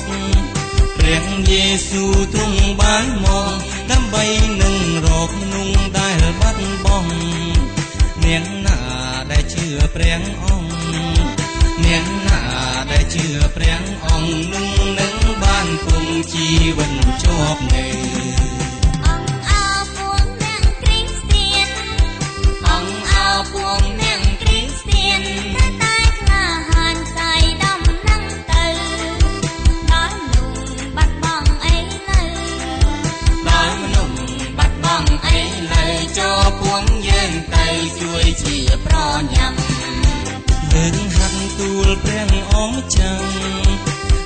កព្រះយេស៊ូវទ្រង់បានមកដើម្បីនឹងរកមនុស្សដែលបាត់បង់នាងណាដែលជឿព្រះអង្គនាងណាដែលជឿព្រះអង្គនឹងនឹងបានគង់ជីវិតជាប់នៅ ញាំលើកហាត់ទូលព្រះអង្គចាំង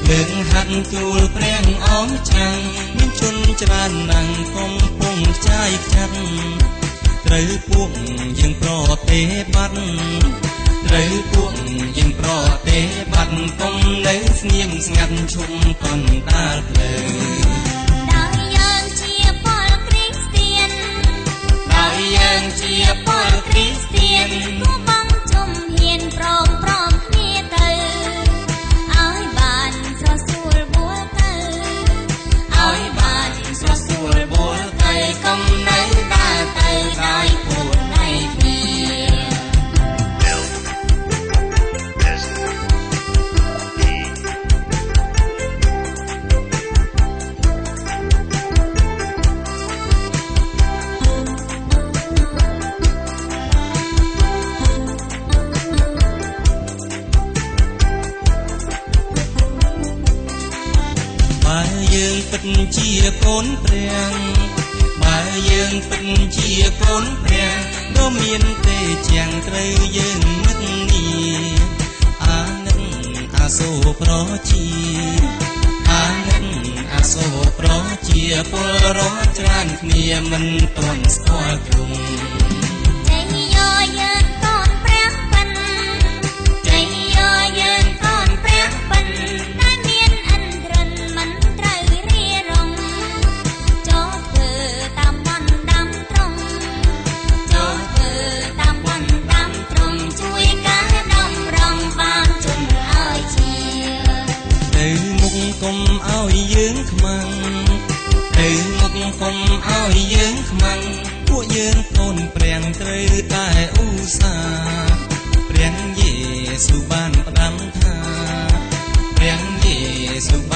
លើកហាត់ទូលព្រះអង្គចាំងមានជនច្រើនណាស់កំពុងចាយចាត់ត្រូវពួកយើងប្រទេបាត់ត្រូវពួកយើងប្រទេបាត់កុំនៅស្ងៀមស្ងាត់ឈុំកណ្ដាលភ្លើង យើងពិតជាកូនព្រះបើយើងពិតជាកូនព្រះដ៏មានទេជាងត្រូវយើងនឹកនីអានឹងអាសូរប្រជាអានឹងអាសូរប្រជាពលរដ្ឋច្រើនគ្នាមិនទាន់ស្គាល់ទ្រង់ កុំឲ្យយើងខ្មាំងទៅមុខកុំឲ្យយើងខ្មាំងពួកយើងកូនព្រះត្រូវតែឧស្សាហ៍ព្រះយេស៊ូវបានផ្ដាំថាព្រះយេស៊ូវបាន